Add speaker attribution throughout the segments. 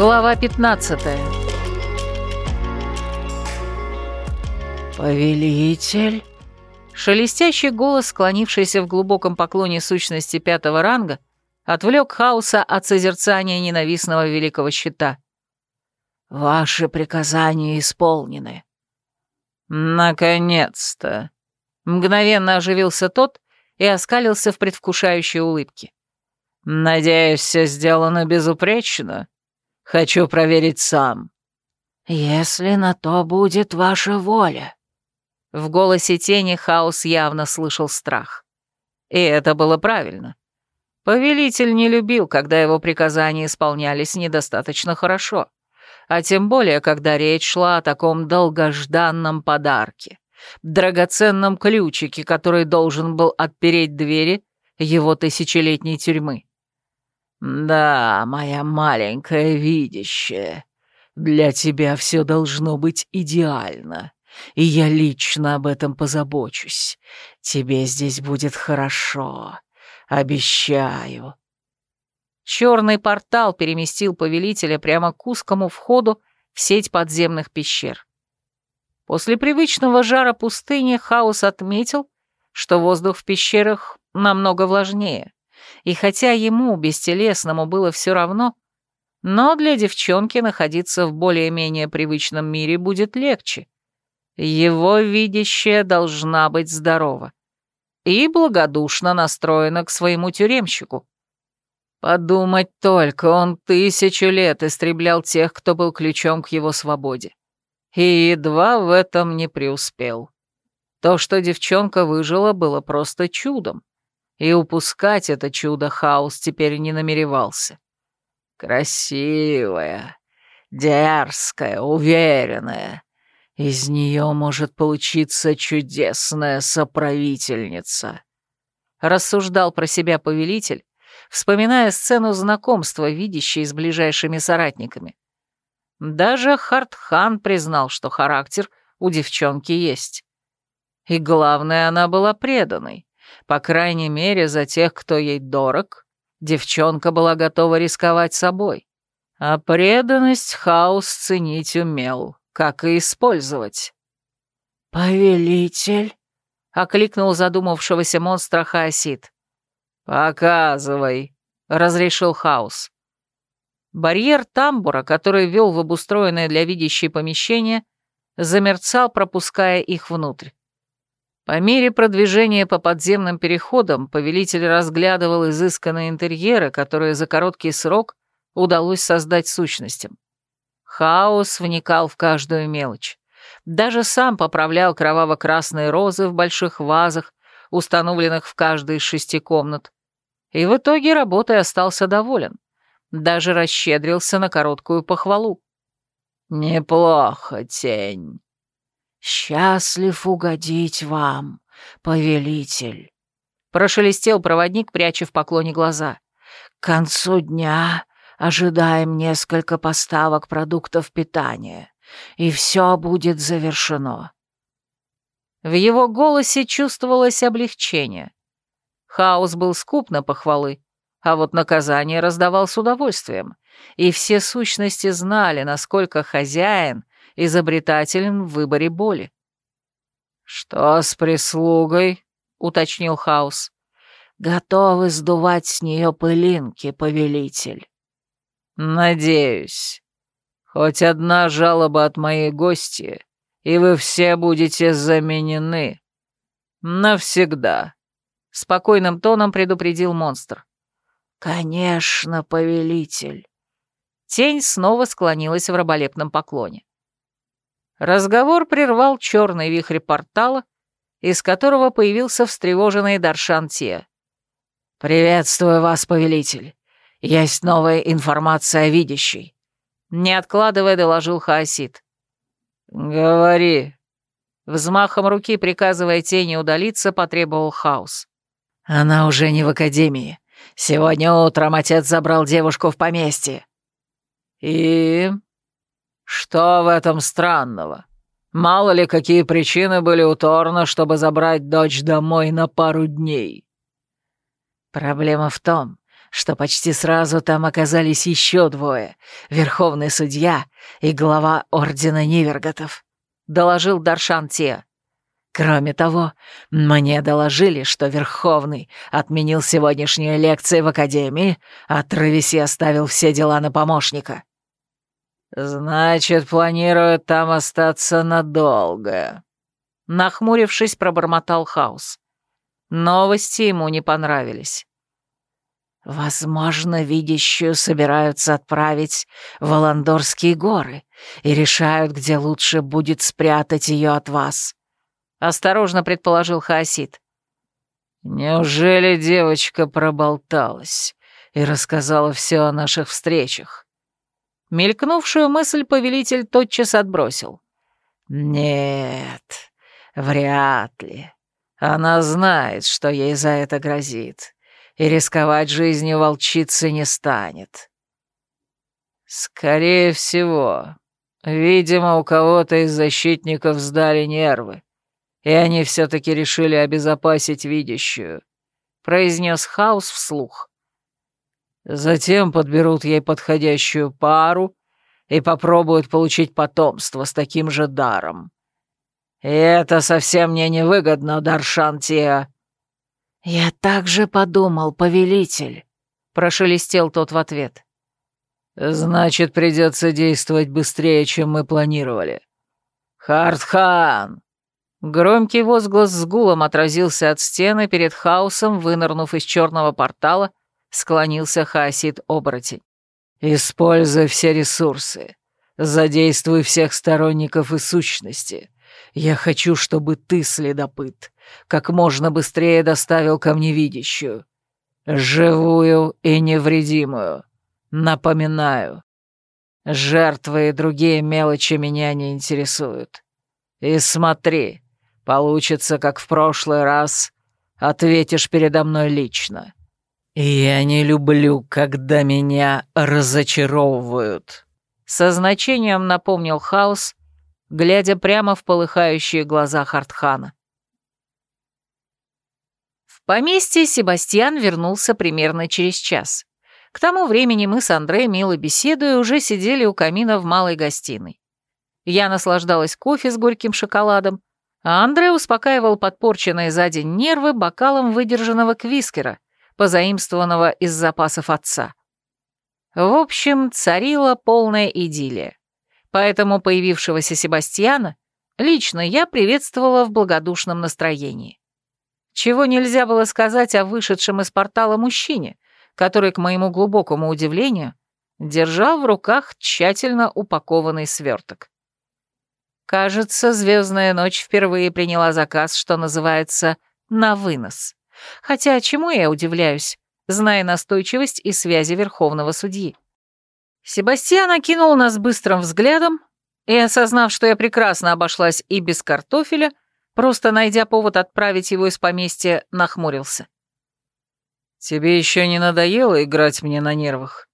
Speaker 1: Глава 15
Speaker 2: «Повелитель?»
Speaker 1: Шелестящий голос, склонившийся в глубоком поклоне сущности пятого ранга, отвлек хаоса от созерцания ненавистного великого щита.
Speaker 2: «Ваши приказания исполнены».
Speaker 1: «Наконец-то!» Мгновенно оживился тот и оскалился в предвкушающей улыбке. «Надеюсь, все сделано безупречно. Хочу проверить сам».
Speaker 2: «Если на то будет ваша воля».
Speaker 1: В голосе тени Хаос явно слышал страх. И это было правильно. Повелитель не любил, когда его приказания исполнялись недостаточно хорошо, а тем более, когда речь шла о таком долгожданном подарке, драгоценном ключике, который должен был отпереть двери его тысячелетней тюрьмы. «Да, моя маленькая видящая, для тебя все должно быть идеально, и я лично об этом позабочусь. Тебе здесь будет хорошо, обещаю». Черный портал переместил повелителя прямо к узкому входу в сеть подземных пещер. После привычного жара пустыни Хаос отметил, что воздух в пещерах намного влажнее. И хотя ему, бестелесному, было все равно, но для девчонки находиться в более-менее привычном мире будет легче. Его видящая должна быть здорова и благодушно настроена к своему тюремщику. Подумать только, он тысячу лет истреблял тех, кто был ключом к его свободе. И едва в этом не преуспел. То, что девчонка выжила, было просто чудом и упускать это чудо хаос теперь не намеревался. Красивая, дерзкая, уверенная. Из нее может получиться чудесная соправительница. Рассуждал про себя повелитель, вспоминая сцену знакомства, видящей с ближайшими соратниками. Даже Хартхан признал, что характер у девчонки есть. И главное, она была преданной. По крайней мере, за тех, кто ей дорог, девчонка была готова рисковать собой. А преданность хаос ценить умел, как и использовать.
Speaker 2: «Повелитель?»
Speaker 1: — окликнул задумавшегося монстра Хаосид. «Показывай», — разрешил хаос. Барьер тамбура, который вел в обустроенное для видящей помещение, замерцал, пропуская их внутрь. По мере продвижения по подземным переходам повелитель разглядывал изысканные интерьеры, которые за короткий срок удалось создать сущностям. Хаос вникал в каждую мелочь. Даже сам поправлял кроваво-красные розы в больших вазах, установленных в каждой из шести комнат. И в итоге работой остался доволен. Даже расщедрился на короткую похвалу. «Неплохо, тень»,
Speaker 2: «Счастлив угодить вам, повелитель!»
Speaker 1: Прошелестел проводник, пряча в поклоне глаза.
Speaker 2: «К концу дня ожидаем несколько поставок продуктов питания, и все будет завершено».
Speaker 1: В его голосе чувствовалось облегчение. Хаос был скуп на похвалы, а вот наказание раздавал с удовольствием, и все сущности знали, насколько хозяин изобретателен в выборе боли. «Что с прислугой?» — уточнил Хаус.
Speaker 2: «Готовы сдувать с нее пылинки, повелитель».
Speaker 1: «Надеюсь. Хоть одна жалоба от моей гости, и вы все будете заменены. Навсегда», — спокойным тоном предупредил монстр.
Speaker 2: «Конечно, повелитель».
Speaker 1: Тень снова склонилась в раболепном поклоне. Разговор прервал черный вихрь портала, из которого появился встревоженный Даршан Те.
Speaker 2: «Приветствую вас, повелитель. Есть новая информация о видящей».
Speaker 1: Не откладывая, доложил Хаосид. «Говори». Взмахом руки, приказывая тени удалиться, потребовал хаос.
Speaker 2: «Она уже не в академии. Сегодня утром отец забрал девушку в поместье».
Speaker 1: «И...» «Что в этом странного? Мало ли, какие причины были у Торна, чтобы забрать дочь домой на пару дней?»
Speaker 2: «Проблема в том, что почти сразу там оказались еще двое — верховный судья и глава Ордена Ниверготов», — доложил Даршан Те. «Кроме того, мне доложили, что Верховный отменил сегодняшнюю лекцию в Академии, а Травеси оставил все дела на помощника».
Speaker 1: «Значит, планирует там остаться надолго», — нахмурившись, пробормотал Хаус. Новости ему не понравились.
Speaker 2: Возможно, видящую собираются отправить в Аландорские горы и решают, где лучше будет спрятать ее от вас. Осторожно предположил Хаосид.
Speaker 1: Неужели девочка проболталась и рассказала все о наших встречах?
Speaker 2: Мелькнувшую мысль повелитель тотчас отбросил.
Speaker 1: Нет, вряд ли. Она знает, что ей за это грозит и рисковать жизнью волчицы не станет. Скорее всего, видимо, у кого-то из защитников сдали нервы, и они все-таки решили обезопасить видящую, произнес Хаус вслух. Затем подберут ей подходящую пару и попробуют получить потомство с таким же даром. И это совсем мне невыгодно, Даршантия.
Speaker 2: «Я так же подумал, повелитель», — прошелестел тот в ответ.
Speaker 1: «Значит, придется действовать быстрее, чем мы планировали. Хартхан!»
Speaker 2: Громкий возглас с гулом отразился от стены перед хаосом, вынырнув из черного портала, склонился Хаосид-оборотень.
Speaker 1: «Используй все ресурсы. Задействуй всех сторонников и сущности. Я хочу, чтобы ты, следопыт, как можно быстрее доставил ко мне видящую. Живую и невредимую. Напоминаю. Жертвы и другие мелочи меня не интересуют. И смотри, получится, как в прошлый раз, ответишь передо мной лично. Я не люблю, когда меня разочаровывают.
Speaker 2: Со значением напомнил Хаус, глядя прямо в полыхающие глаза Хартхана. В поместье Себастьян вернулся примерно через час. К тому времени мы с Андре, мило беседуя, уже сидели у камина в малой гостиной. Я наслаждалась кофе с горьким шоколадом, а Андре успокаивал подпорченные за день нервы бокалом выдержанного квискера, позаимствованного из запасов отца. В общем, царила полная идиллия. Поэтому появившегося Себастьяна лично я приветствовала в благодушном настроении. Чего нельзя было сказать о вышедшем из портала мужчине, который, к моему глубокому удивлению, держал в руках тщательно упакованный сверток. Кажется, «Звездная ночь» впервые приняла заказ, что называется «на вынос». Хотя чему я удивляюсь, зная настойчивость и связи верховного судьи. Себастьян окинул нас быстрым взглядом и, осознав, что я прекрасно обошлась и без картофеля, просто найдя повод отправить его из поместья, нахмурился.
Speaker 1: «Тебе еще не надоело играть мне на нервах?»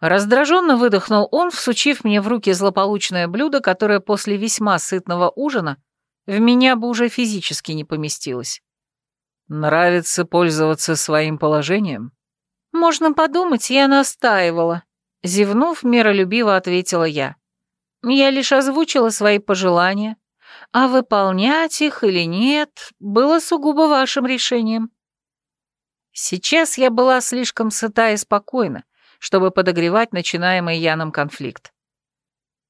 Speaker 2: Раздраженно выдохнул он, всучив мне в руки злополучное блюдо, которое после весьма сытного ужина в меня бы уже физически не поместилось.
Speaker 1: «Нравится пользоваться своим положением?»
Speaker 2: «Можно подумать, я настаивала», Зевнув, миролюбиво ответила я. Я лишь озвучила свои пожелания, а выполнять их или нет было сугубо вашим решением. Сейчас я была слишком сыта и спокойна, чтобы подогревать начинаемый Яном конфликт.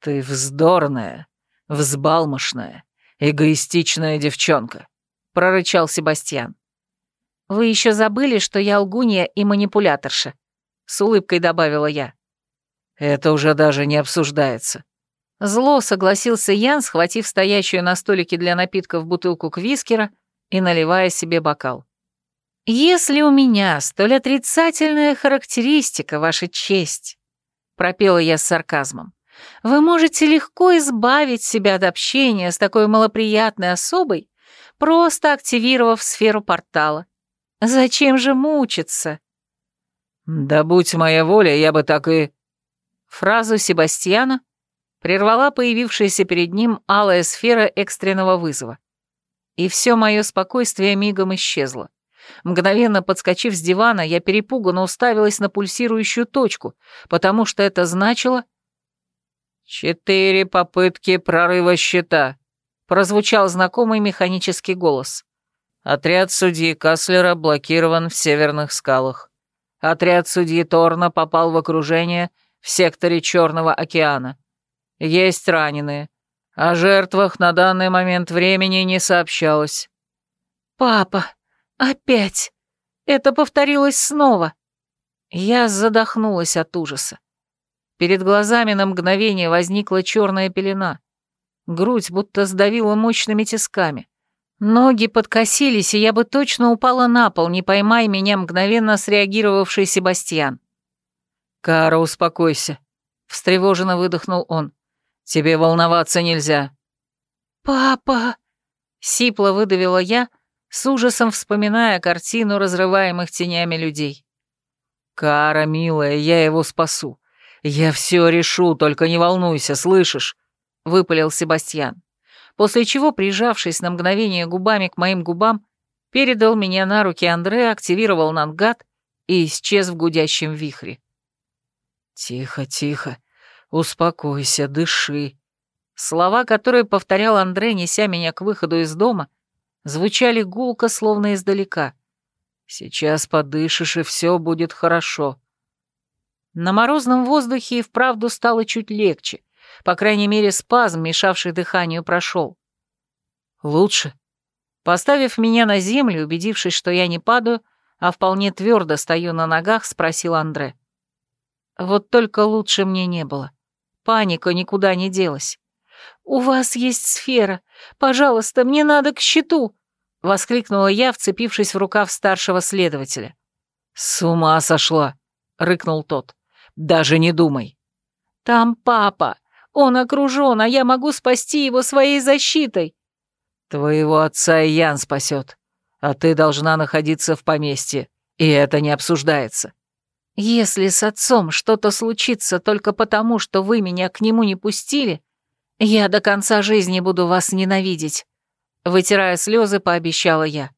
Speaker 1: «Ты вздорная, взбалмошная, эгоистичная девчонка», — прорычал Себастьян.
Speaker 2: «Вы еще забыли, что я лгунья и манипуляторша», — с улыбкой добавила я.
Speaker 1: Это уже даже не обсуждается.
Speaker 2: Зло согласился Ян, схватив стоящую на столике для напитков бутылку квискера и наливая себе бокал. «Если у меня столь отрицательная характеристика, ваша честь», — пропела я с сарказмом, «вы можете легко избавить себя от общения с такой малоприятной особой, просто активировав сферу портала. Зачем же мучиться?»
Speaker 1: «Да будь моя воля, я бы так и...»
Speaker 2: Фразу Себастьяна прервала появившаяся перед ним алая сфера экстренного вызова. И все мое спокойствие мигом исчезло. Мгновенно подскочив с дивана, я перепуганно уставилась на пульсирующую точку, потому что это значило...
Speaker 1: «Четыре попытки прорыва щита», — прозвучал знакомый механический голос. «Отряд судьи Каслера блокирован в северных скалах. Отряд судьи Торна попал в окружение в секторе Черного океана. Есть раненые. О жертвах на данный момент времени не сообщалось».
Speaker 2: «Папа, опять! Это повторилось снова!» Я задохнулась от ужаса. Перед глазами на мгновение возникла черная пелена. Грудь будто сдавила мощными тисками. Ноги подкосились, и я бы точно упала на пол, не поймай меня мгновенно среагировавший Себастьян.
Speaker 1: «Кара, успокойся», — встревоженно выдохнул он. «Тебе волноваться нельзя».
Speaker 2: «Папа!» — сипло выдавила я, с ужасом вспоминая картину разрываемых тенями людей.
Speaker 1: «Кара, милая, я его спасу. Я все решу, только не волнуйся, слышишь?» — выпалил Себастьян. После чего, прижавшись на мгновение губами к моим губам, передал меня на руки Андре, активировал нангад и исчез в гудящем вихре. «Тихо, тихо, успокойся, дыши». Слова, которые повторял Андре, неся меня к выходу из дома, звучали гулко, словно издалека. «Сейчас подышишь, и все будет хорошо». На морозном воздухе и вправду стало чуть легче. По крайней мере, спазм, мешавший дыханию, прошел. «Лучше?» Поставив меня на землю, убедившись, что я не падаю, а вполне твердо стою на ногах, спросил Андре. Вот только лучше мне не было. Паника никуда не делась. «У вас есть сфера. Пожалуйста, мне надо к щиту!» — воскликнула я, вцепившись в рукав старшего следователя. «С ума сошла!» — рыкнул тот. Даже не думай.
Speaker 2: Там папа. Он окружен, а я могу спасти его своей защитой.
Speaker 1: Твоего отца Ян спасет. А ты должна находиться в поместье, и это не обсуждается.
Speaker 2: Если с отцом что-то случится только потому, что вы меня к нему не пустили, я до конца жизни буду вас ненавидеть. Вытирая слезы, пообещала я.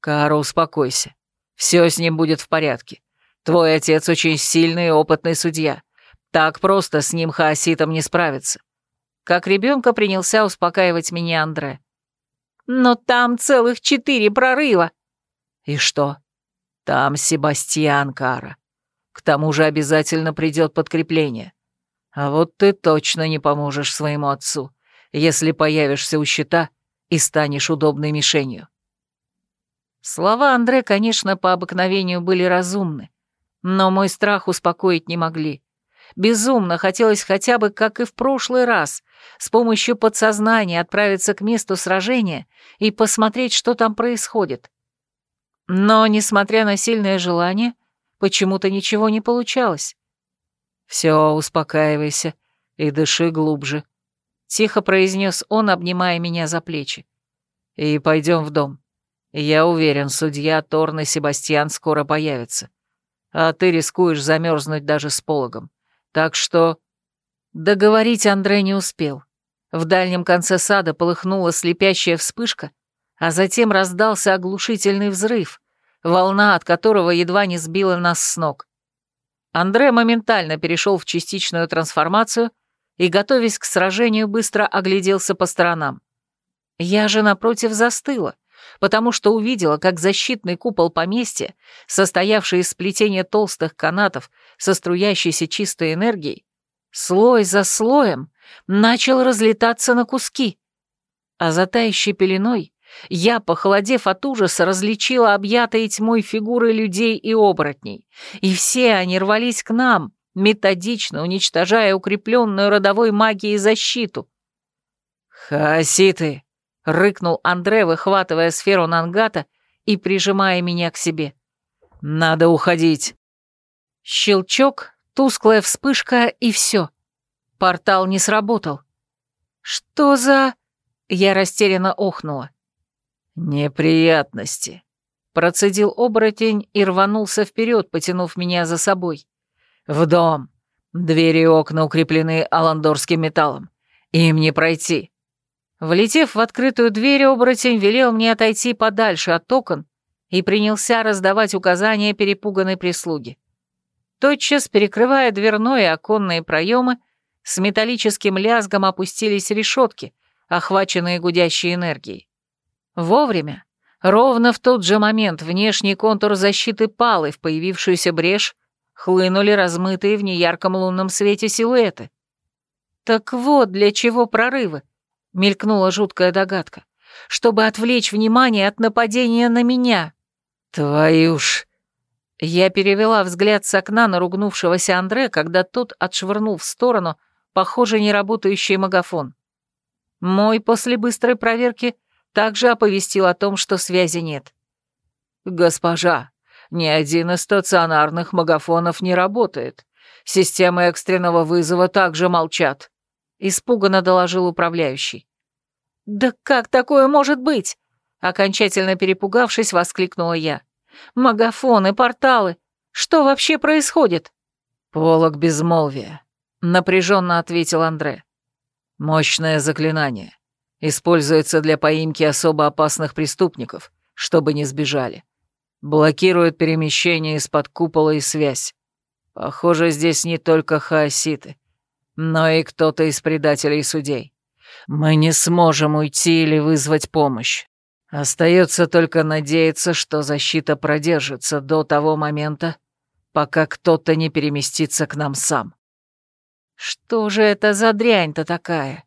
Speaker 1: Кара, успокойся. Все с ним будет в порядке. Твой отец очень сильный и опытный судья. Так просто с ним хаоситом не справиться.
Speaker 2: Как ребенка принялся успокаивать меня Андре. Но там целых четыре прорыва.
Speaker 1: И что? Там Себастьян Кара. К тому же обязательно придет подкрепление. А вот ты точно не поможешь своему отцу, если появишься у щита и станешь удобной мишенью.
Speaker 2: Слова Андре, конечно, по обыкновению были разумны, но мой страх успокоить не могли. Безумно хотелось хотя бы, как и в прошлый раз, с помощью подсознания отправиться к месту сражения и посмотреть, что там происходит. Но, несмотря на сильное желание, почему-то ничего не получалось.
Speaker 1: «Все, успокаивайся и дыши глубже», — тихо произнес он, обнимая меня за плечи. «И пойдем в дом. Я уверен, судья Торн и Себастьян скоро появятся а ты рискуешь замерзнуть даже с пологом. Так что...» Договорить Андрей не успел. В дальнем конце сада полыхнула слепящая вспышка, а затем раздался оглушительный взрыв, волна от которого едва не сбила нас с ног. Андре моментально перешел в частичную трансформацию и, готовясь к сражению, быстро огляделся по сторонам. Я же, напротив, застыла — потому что увидела, как защитный купол поместья, состоявший из сплетения толстых канатов со струящейся чистой энергией, слой за слоем начал разлетаться на куски. А за тающей пеленой я, похолодев от ужаса, различила объятые тьмой фигуры людей и оборотней, и все они рвались к нам, методично уничтожая укрепленную родовой магией защиту. «Хаоситы!» Рыкнул Андре, выхватывая сферу Нангата и прижимая меня к себе. «Надо уходить!»
Speaker 2: Щелчок, тусклая вспышка и все. Портал не сработал. «Что за...» Я растерянно охнула.
Speaker 1: «Неприятности», — процедил оборотень и рванулся вперед, потянув меня за собой. «В дом. Двери и окна укреплены аландорским металлом. Им не пройти.
Speaker 2: Влетев в открытую дверь, оборотень велел мне отойти подальше от окон и принялся раздавать указания перепуганной прислуги. Тотчас, перекрывая дверное и оконные проемы, с металлическим лязгом опустились решетки, охваченные гудящей энергией. Вовремя, ровно в тот же момент, внешний контур защиты пал, и в появившуюся брешь хлынули размытые в неярком лунном свете силуэты. «Так вот для чего прорывы», — мелькнула жуткая догадка, «чтобы отвлечь внимание от нападения на меня».
Speaker 1: «Твою ж...»
Speaker 2: Я перевела взгляд с окна на ругнувшегося Андре, когда тот отшвырнул в сторону похоже, неработающий магафон. Мой после быстрой проверки также оповестил о том, что связи нет.
Speaker 1: «Госпожа, ни один из стационарных магафонов не работает. Системы экстренного вызова также молчат», — испуганно доложил управляющий.
Speaker 2: «Да как такое может быть?» Окончательно перепугавшись, воскликнула я. «Магафоны, порталы. Что вообще происходит?»
Speaker 1: «Полог безмолвия напряженно ответил Андре. Мощное заклинание. Используется для поимки особо опасных преступников, чтобы не сбежали. Блокирует перемещение из-под купола и связь. Похоже, здесь не только хаоситы, но и кто-то из предателей судей. Мы не сможем уйти или вызвать помощь. Остается только надеяться, что защита продержится до того момента, пока кто-то не переместится к нам сам.
Speaker 2: Что же это за дрянь-то такая?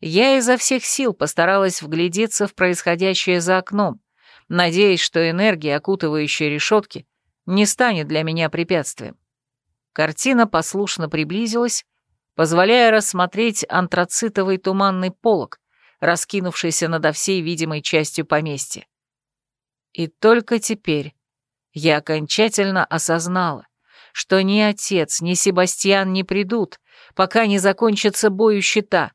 Speaker 2: Я изо всех сил постаралась вглядеться в происходящее за окном, надеясь, что энергия, окутывающая решетки, не станет для меня препятствием. Картина послушно приблизилась, позволяя рассмотреть антрацитовый туманный полог, раскинувшийся над всей видимой частью поместья. И только теперь я окончательно осознала, что ни отец, ни Себастьян не придут, пока не закончится бой у щита.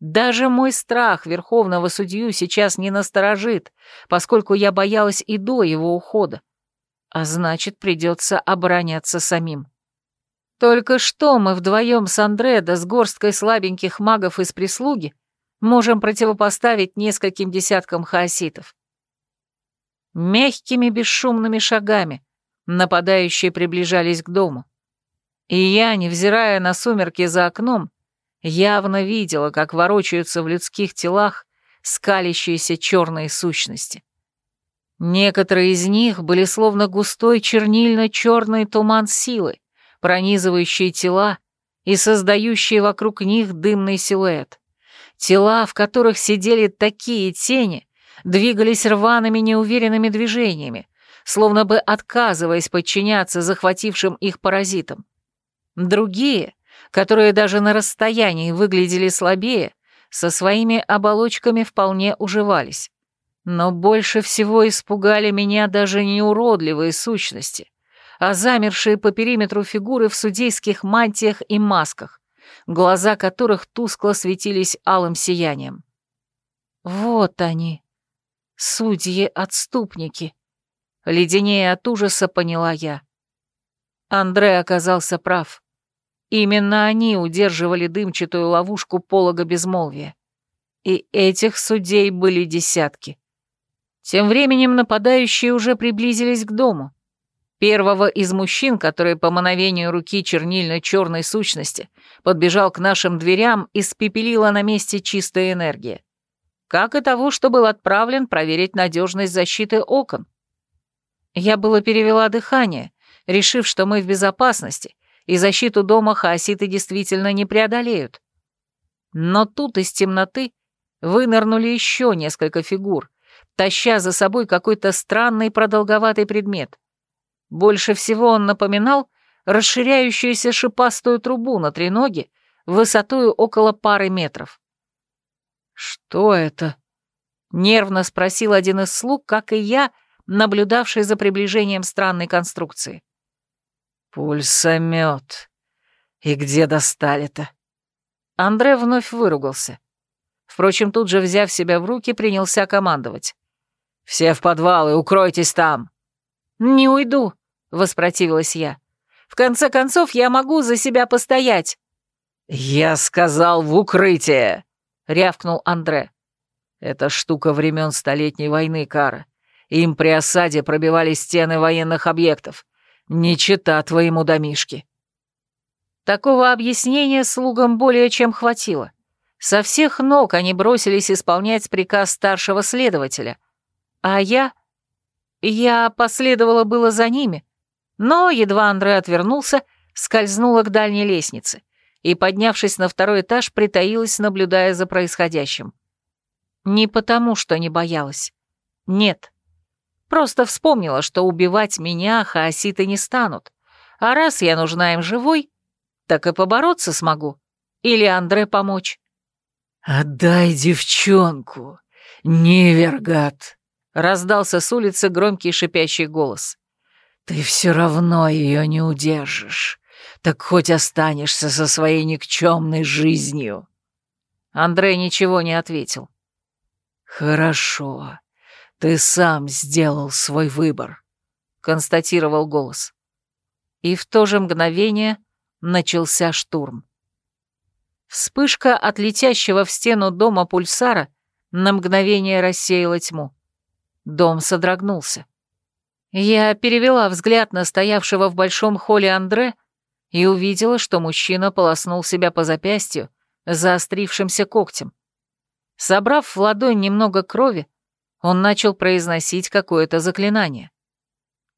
Speaker 2: Даже мой страх верховного судью сейчас не насторожит, поскольку я боялась и до его ухода. А значит, придется обороняться самим. Только что мы вдвоем с Андредо с горсткой слабеньких магов из прислуги можем противопоставить нескольким десяткам хаоситов. Мягкими бесшумными шагами нападающие приближались к дому. И я, невзирая на сумерки за окном, явно видела, как ворочаются в людских телах скалящиеся черные сущности. Некоторые из них были словно густой чернильно-черный туман силы, пронизывающие тела и создающие вокруг них дымный силуэт. Тела, в которых сидели такие тени, двигались рваными неуверенными движениями, словно бы отказываясь подчиняться захватившим их паразитам. Другие, которые даже на расстоянии выглядели слабее, со своими оболочками вполне уживались. Но больше всего испугали меня даже не уродливые сущности, а замершие по периметру фигуры в судейских мантиях и масках, глаза которых тускло светились алым сиянием. Вот они, судьи-отступники. Леденее от ужаса поняла я. Андре оказался прав. Именно они удерживали дымчатую ловушку полога безмолвия. И этих судей были десятки. Тем временем нападающие уже приблизились к дому. Первого из мужчин, который по мановению руки чернильно-черной сущности подбежал к нашим дверям, испепелила на месте чистая энергия. Как и того, что был отправлен проверить надежность защиты окон. Я было перевела дыхание, решив, что мы в безопасности, и защиту дома хаоситы действительно не преодолеют. Но тут из темноты вынырнули еще несколько фигур, таща за собой какой-то странный продолговатый предмет. Больше всего он напоминал расширяющуюся шипастую трубу на треноге высотою около пары метров. «Что это?» — нервно спросил один из слуг, как и я, наблюдавший за приближением странной конструкции.
Speaker 1: «Пульсомет. И где достали-то?»
Speaker 2: Андре вновь выругался. Впрочем, тут же, взяв себя в руки, принялся командовать.
Speaker 1: «Все в подвалы, укройтесь там!»
Speaker 2: «Не уйду», — воспротивилась я. «В конце концов, я могу за себя постоять».
Speaker 1: «Я сказал в укрытие!» — рявкнул Андре. «Это штука времен Столетней войны, Кара, Им при осаде пробивали стены военных объектов. Не чита твоему домишке».
Speaker 2: Такого объяснения слугам более чем хватило. Со всех ног они бросились исполнять приказ старшего следователя. А я... Я последовала было за ними, но едва Андре отвернулся, скользнула к дальней лестнице и, поднявшись на второй этаж, притаилась, наблюдая за происходящим. Не потому, что не боялась. Нет. Просто вспомнила, что убивать меня хаоситы не станут. А раз я нужна им живой, так и побороться смогу. Или Андре помочь.
Speaker 1: «Отдай девчонку, невергат!»
Speaker 2: — раздался с улицы громкий шипящий голос.
Speaker 1: «Ты все равно ее не удержишь, так хоть останешься со своей никчемной жизнью».
Speaker 2: Андрей ничего не ответил.
Speaker 1: «Хорошо, ты сам сделал свой выбор», — констатировал голос.
Speaker 2: И в то же мгновение начался штурм. Вспышка от летящего в стену дома пульсара на мгновение рассеяла тьму. Дом содрогнулся. Я перевела взгляд на стоявшего в большом холле Андре и увидела, что мужчина полоснул себя по запястью заострившимся когтем. Собрав в ладонь немного крови, он начал произносить какое-то заклинание.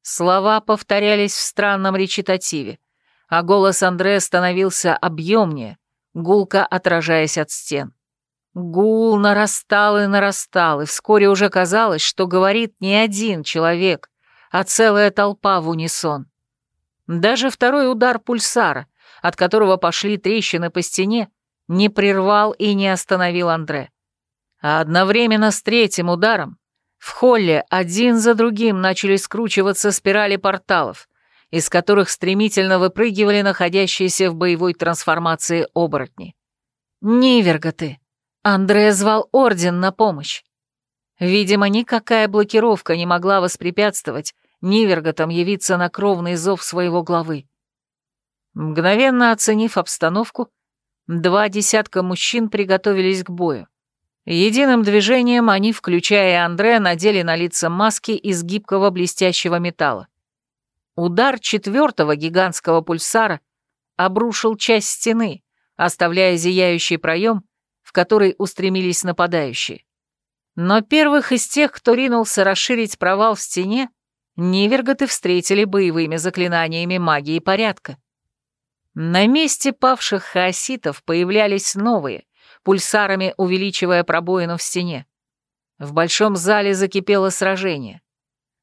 Speaker 2: Слова повторялись в странном речитативе, а голос Андре становился объемнее, гулко отражаясь от стен. Гул нарастал и нарастал, и вскоре уже казалось, что говорит не один человек, а целая толпа в унисон. Даже второй удар пульсара, от которого пошли трещины по стене, не прервал и не остановил Андре. А одновременно с третьим ударом в холле один за другим начали скручиваться спирали порталов, из которых стремительно выпрыгивали находящиеся в боевой трансформации оборотни. «Ниверга ты!» Андре звал Орден на помощь. Видимо, никакая блокировка не могла воспрепятствовать Ниверготам явиться на кровный зов своего главы. Мгновенно оценив обстановку, два десятка мужчин приготовились к бою. Единым движением они, включая Андре, надели на лица маски из гибкого блестящего металла. Удар четвертого гигантского пульсара обрушил часть стены, оставляя зияющий проем, в который устремились нападающие. Но первых из тех, кто ринулся расширить провал в стене, Ниверготы встретили боевыми заклинаниями магии порядка. На месте павших хаоситов появлялись новые, пульсарами увеличивая пробоину в стене. В большом зале закипело сражение.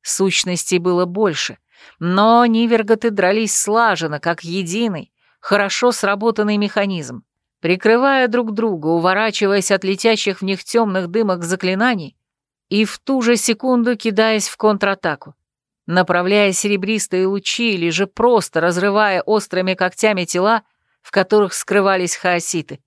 Speaker 2: Сущностей было больше, но Ниверготы дрались слаженно, как единый, хорошо сработанный механизм, прикрывая друг друга, уворачиваясь от летящих в них темных дымок заклинаний и в ту же секунду кидаясь в контратаку, направляя серебристые лучи или же просто разрывая острыми когтями тела, в которых скрывались хаоситы.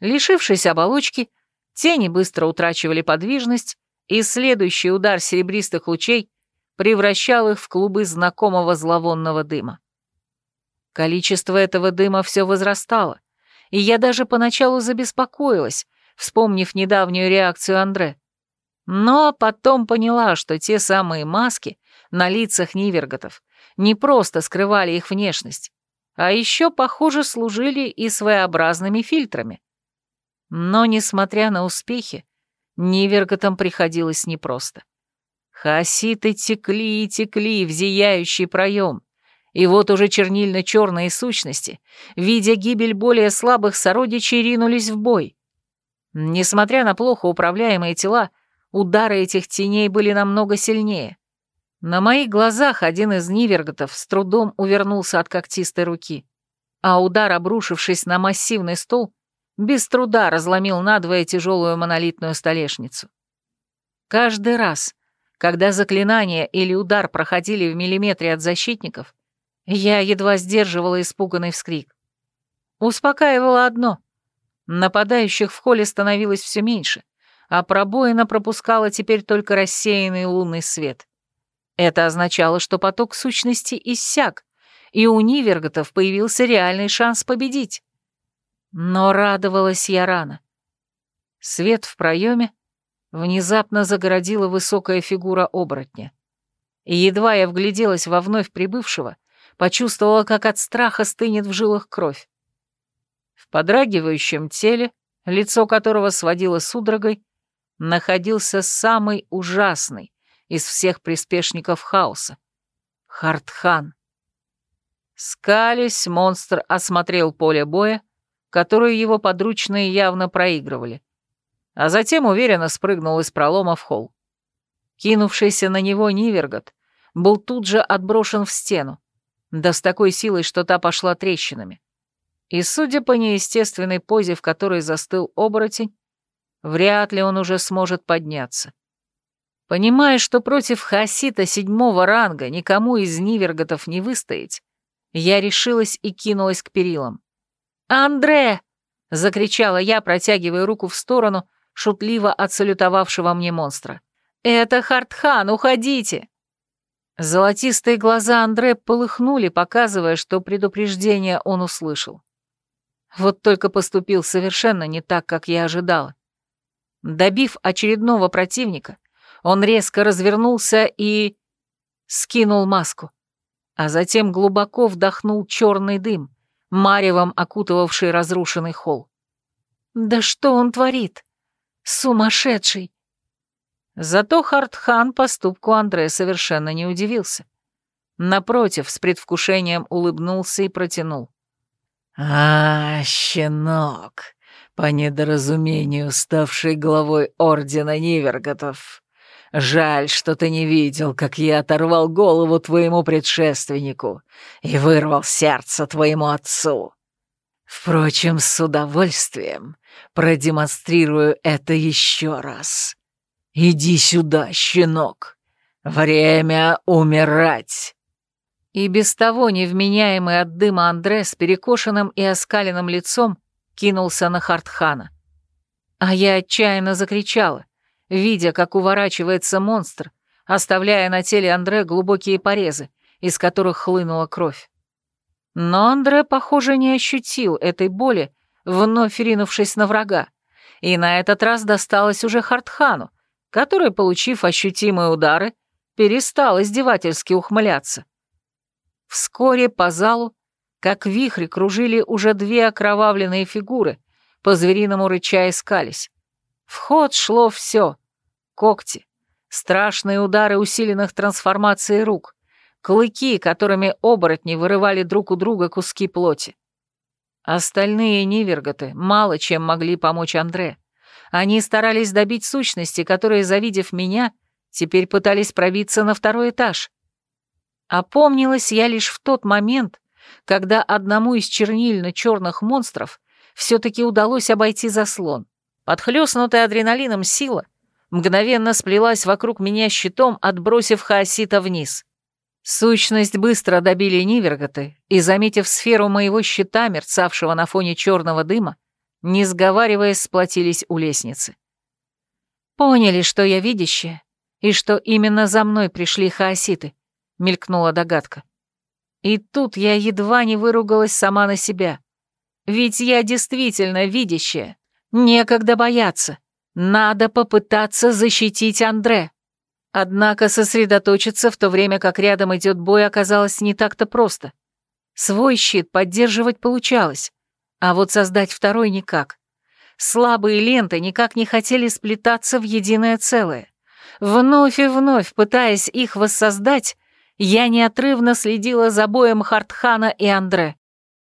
Speaker 2: Лишившись оболочки, тени быстро утрачивали подвижность, и следующий удар серебристых лучей превращал их в клубы знакомого зловонного дыма. Количество этого дыма все возрастало, и я даже поначалу забеспокоилась, вспомнив недавнюю реакцию Андре. Но потом поняла, что те самые маски на лицах Ниверготов не просто скрывали их внешность, а еще, похоже, служили и своеобразными фильтрами. Но, несмотря на успехи, Ниверготам приходилось непросто. Хаоситы текли и текли в зияющий проем, и вот уже чернильно-черные сущности, видя гибель более слабых сородичей, ринулись в бой. Несмотря на плохо управляемые тела, удары этих теней были намного сильнее. На моих глазах один из ниверготов с трудом увернулся от когтистой руки, а удар, обрушившись на массивный стол, без труда разломил надвое тяжелую монолитную столешницу. Каждый раз, когда заклинание или удар проходили в миллиметре от защитников, я едва сдерживала испуганный вскрик. Успокаивало одно. Нападающих в холле становилось все меньше, а пробоина пропускала теперь только рассеянный лунный свет. Это означало, что поток сущности иссяк, и у Ниверготов появился реальный шанс победить. Но радовалась я рано. Свет в проеме внезапно загородила высокая фигура оборотня. И едва я вгляделась во вновь прибывшего, почувствовала, как от страха стынет в жилах кровь. В подрагивающем теле, лицо которого сводило судорогой, находился самый ужасный из всех приспешников хаоса — Хартхан. Скались, монстр осмотрел поле боя, которое его подручные явно проигрывали, а затем уверенно спрыгнул из пролома в холл. Кинувшийся на него Нивергот был тут же отброшен в стену, да с такой силой, что та пошла трещинами. И, судя по неестественной позе, в которой застыл оборотень, вряд ли он уже сможет подняться. Понимая, что против Хасита седьмого ранга никому из Ниверготов не выстоять, я решилась и кинулась к перилам. «Андре!» — закричала я, протягивая руку в сторону шутливо отсалютовавшего мне монстра. «Это Хартхан, уходите!» Золотистые глаза Андре полыхнули, показывая, что предупреждение он услышал. Вот только поступил совершенно не так, как я ожидала. Добив очередного противника, он резко развернулся и... скинул маску, а затем глубоко вдохнул черный дым, маревом окутывавший разрушенный холл. «Да что он творит? Сумасшедший!» Зато Хартхан поступку Андре совершенно не удивился. Напротив, с предвкушением улыбнулся и протянул.
Speaker 3: «А, щенок, по недоразумению ставший главой Ордена Ниверготов. Жаль, что ты не видел, как я оторвал голову твоему предшественнику и вырвал сердце твоему отцу. Впрочем, с удовольствием продемонстрирую это еще раз. Иди сюда, щенок. Время умирать.
Speaker 2: И без того невменяемый от дыма Андре с перекошенным и оскаленным лицом кинулся на Хартхана. А я отчаянно закричала, видя, как уворачивается монстр, оставляя на теле Андре глубокие порезы, из которых хлынула кровь. Но Андре, похоже, не ощутил этой боли, вновь ринувшись на врага, и на этот раз досталось уже Хартхану, который, получив ощутимые удары, перестал издевательски ухмыляться. Вскоре по залу, как вихри, кружили уже две окровавленные фигуры, по-звериному рыча искались. В ход шло все — когти, страшные удары усиленных трансформацией рук, клыки, которыми оборотни вырывали друг у друга куски плоти. Остальные ниверготы мало чем могли помочь Андре. Они старались добить сущности, которые, завидев меня, теперь пытались пробиться на второй этаж. Опомнилась я лишь в тот момент, когда одному из чернильно-черных монстров все-таки удалось обойти заслон. Подхлёстнутая адреналином сила мгновенно сплелась вокруг меня щитом, отбросив хаосита вниз. Сущность быстро добили Ниверготы, и, заметив сферу моего щита, мерцавшего на фоне черного дыма, не сговариваясь, сплотились у лестницы. Поняли, что я видящая, и что именно за мной пришли хаоситы, мелькнула догадка. И тут я едва не выругалась сама на себя. Ведь я действительно видящая. Некогда бояться. Надо попытаться защитить Андре. Однако сосредоточиться в то время, как рядом идет бой, оказалось не так-то просто. Свой щит поддерживать получалось, а вот создать второй никак. Слабые ленты никак не хотели сплетаться в единое целое. Вновь и вновь, пытаясь их воссоздать, я неотрывно следила за боем Хартхана и Андре.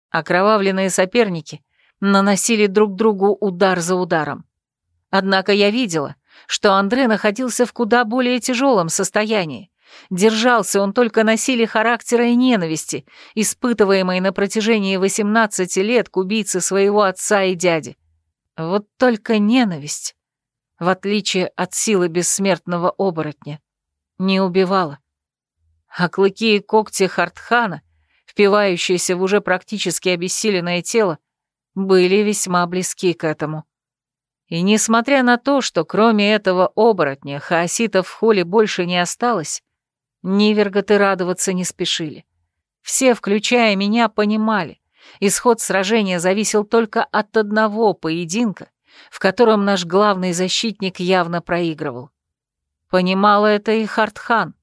Speaker 2: Окровавленные соперники наносили друг другу удар за ударом. Однако я видела, что Андре находился в куда более тяжелом состоянии. Держался он только на силе характера и ненависти, испытываемой на протяжении 18 лет к убийце своего отца и дяди. Вот только ненависть, в отличие от силы бессмертного оборотня, не убивала. А клыки и когти Хартхана, впивающиеся в уже практически обессиленное тело, были весьма близки к этому. И несмотря на то, что кроме этого оборотня хаоситов в холле больше не осталось, Ниверготы радоваться не спешили. Все, включая меня, понимали, исход сражения зависел только от одного поединка, в котором наш главный защитник явно проигрывал. Понимала это и Хартхан.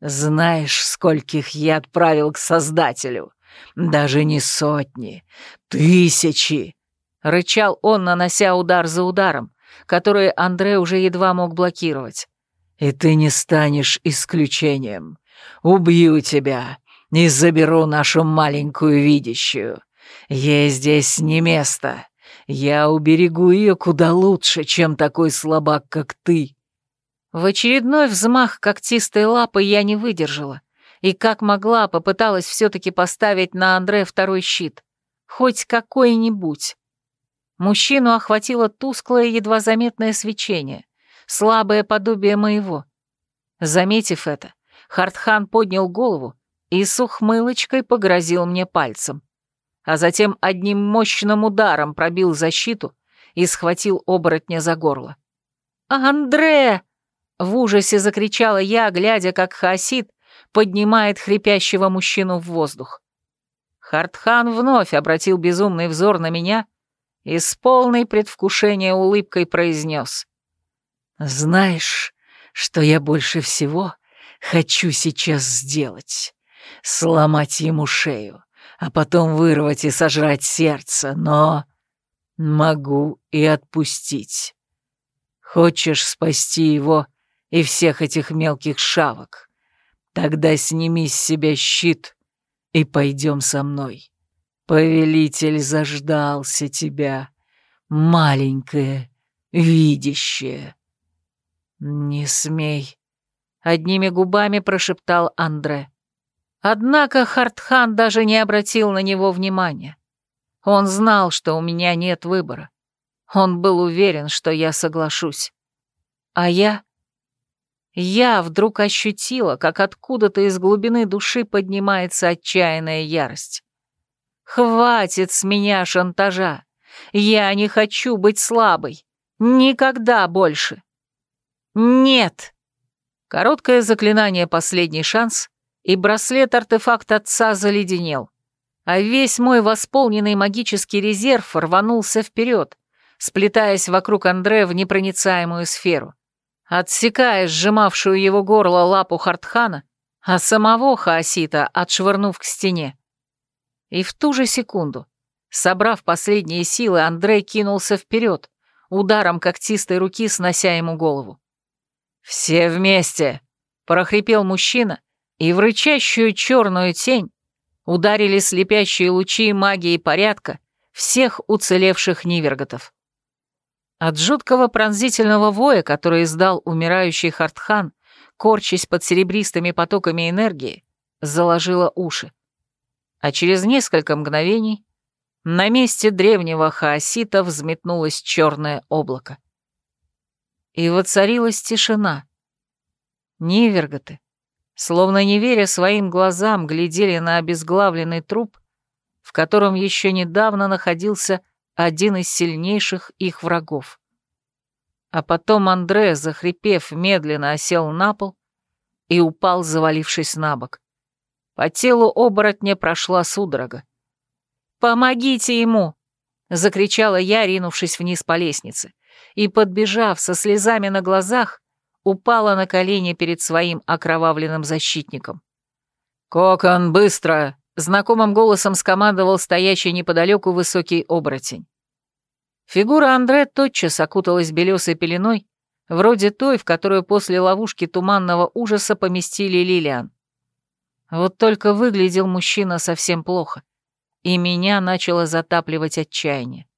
Speaker 3: «Знаешь, скольких я отправил к Создателю? Даже не сотни, тысячи!» — рычал он, нанося удар за ударом, который Андре уже едва мог блокировать. «И ты не станешь исключением. Убью тебя и заберу нашу маленькую видящую. Ей здесь не место. Я уберегу ее куда лучше, чем такой слабак, как ты».
Speaker 2: В очередной взмах когтистой лапы я не выдержала и как могла попыталась все-таки поставить на Андре второй щит. Хоть какой-нибудь. Мужчину охватило тусклое, едва заметное свечение, слабое подобие моего. Заметив это, Хартхан поднял голову и с ухмылочкой погрозил мне пальцем, а затем одним мощным ударом пробил защиту и схватил оборотня за горло. «Андре!» — в ужасе закричала я, глядя, как Хаосид поднимает хрипящего мужчину в воздух. Хартхан вновь обратил безумный взор на меня и с полной предвкушения улыбкой произнес. «Знаешь, что я больше всего хочу сейчас сделать? Сломать ему шею, а потом вырвать и сожрать сердце, но могу и отпустить. Хочешь спасти его и всех этих мелких шавок?» Тогда сними с себя щит и пойдем со мной. Повелитель заждался тебя, маленькое, видящее. Не смей, одними губами прошептал Андре. Однако Хартхан даже не обратил на него внимания. Он знал, что у меня нет выбора. Он был уверен, что я соглашусь. А я я вдруг ощутила, как откуда-то из глубины души поднимается отчаянная ярость. «Хватит с меня шантажа! Я не хочу быть слабой! Никогда больше!» «Нет!» Короткое заклинание «Последний шанс», и браслет-артефакт отца заледенел, а весь мой восполненный магический резерв рванулся вперед, сплетаясь вокруг Андре в непроницаемую сферу отсекая сжимавшую его горло лапу Хартхана, а самого Хаосита отшвырнув к стене. И в ту же секунду, собрав последние силы, Андрей кинулся вперед, ударом когтистой руки снося ему голову. «Все вместе!» — прохрипел мужчина, и в рычащую черную тень ударили слепящие лучи магии порядка всех уцелевших Ниверготов. От жуткого пронзительного воя, который издал умирающий Хартхан, корчась под серебристыми потоками энергии, заложило уши. А через несколько мгновений на месте древнего хаосита взметнулось черное облако. И воцарилась тишина. Ниверготы, словно не веря своим глазам, глядели на обезглавленный труп, в котором еще недавно находился один из сильнейших их врагов. А потом Андре, захрипев, медленно осел на пол и упал, завалившись на бок. По телу оборотня прошла судорога. «Помогите ему!» — закричала я, ринувшись вниз по лестнице, и, подбежав со слезами на глазах, упала на колени перед своим окровавленным защитником. «Кокон, быстро!» Знакомым голосом скомандовал стоящий неподалеку высокий оборотень. Фигура Андре тотчас окуталась белесой пеленой, вроде той, в которую после ловушки туманного ужаса поместили Лилиан. Вот только выглядел мужчина совсем плохо, и меня начало затапливать отчаяние.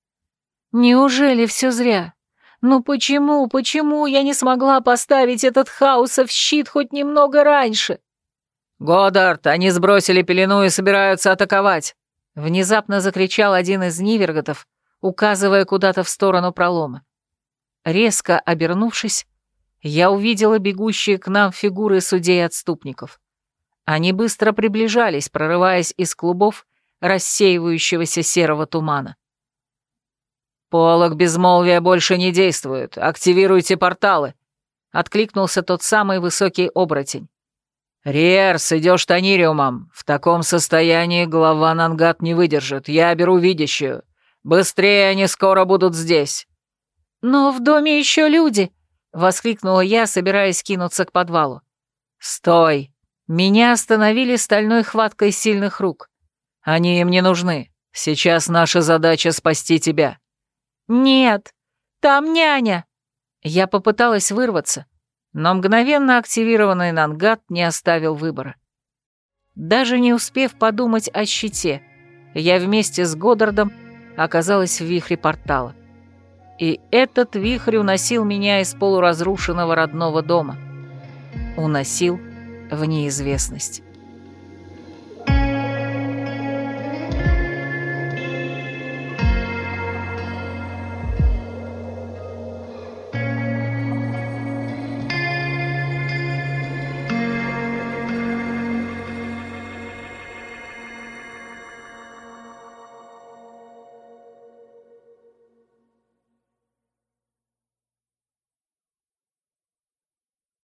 Speaker 2: Неужели все зря? Ну почему, почему я не смогла поставить этот хаосов щит хоть немного раньше? «Годдард, они сбросили пелену и собираются атаковать!» Внезапно закричал один из Ниверготов, указывая куда-то в сторону пролома. Резко обернувшись, я увидела бегущие к нам фигуры судей-отступников. Они быстро приближались, прорываясь из клубов рассеивающегося серого тумана. «Полок безмолвия больше не действует. Активируйте порталы!» — откликнулся тот самый высокий оборотень. «Риерс, идешь тонириумом. В таком состоянии глава Нангат не выдержит. Я беру видящую. Быстрее, они скоро будут здесь. «Но в доме еще люди!» — воскликнула я, собираясь кинуться к подвалу.
Speaker 1: «Стой!» Меня остановили стальной хваткой сильных рук. Они им не нужны. Сейчас наша задача спасти тебя.
Speaker 2: «Нет, там няня!»
Speaker 1: Я попыталась вырваться, но мгновенно активированный нангат не оставил выбора. Даже не успев подумать о щите, я вместе с Годдардом оказалась в вихре портала. И этот вихрь уносил меня из полуразрушенного родного дома. Уносил в неизвестность.